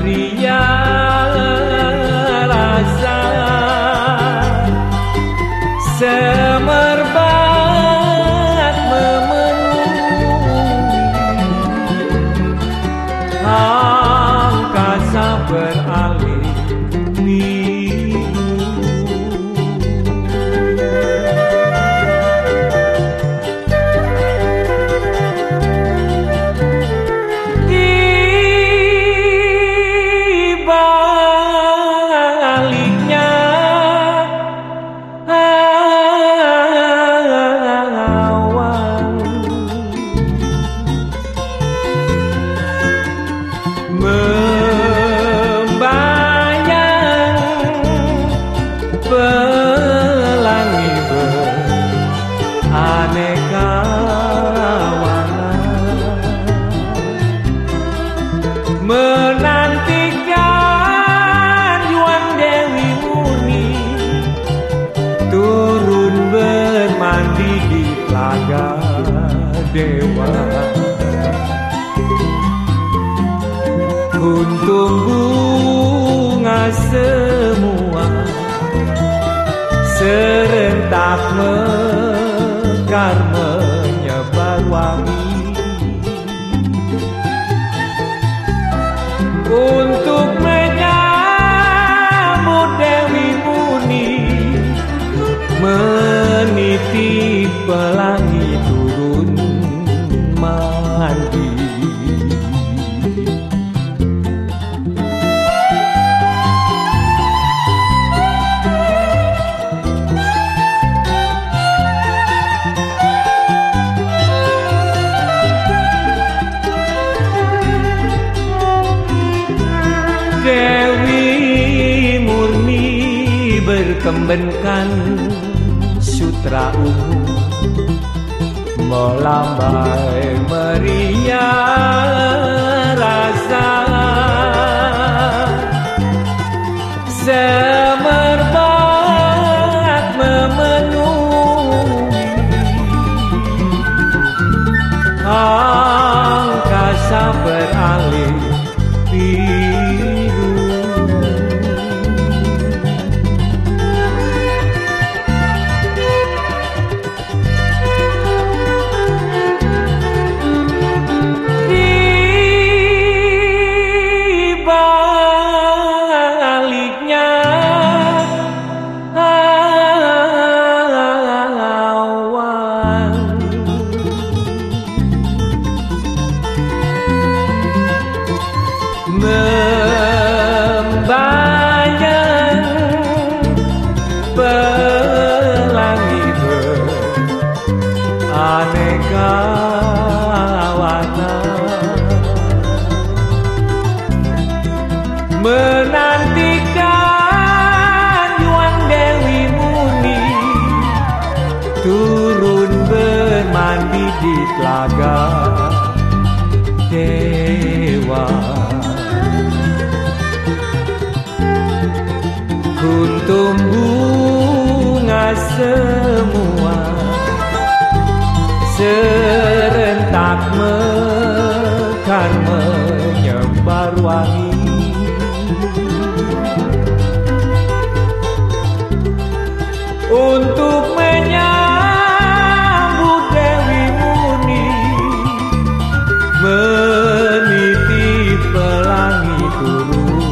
parrilla. Dewa. Untung bunga semua serentak mekar Dewi murni berkembenkan sutra ungu melambai membayang pelangi beraneka warna. Menantikan Yuan Dewi Muni turun bermandi di telaga dewa Bunga semua serentak mekar menyebar wangi untuk menyambut Dewi Muni meniti pelangi turun.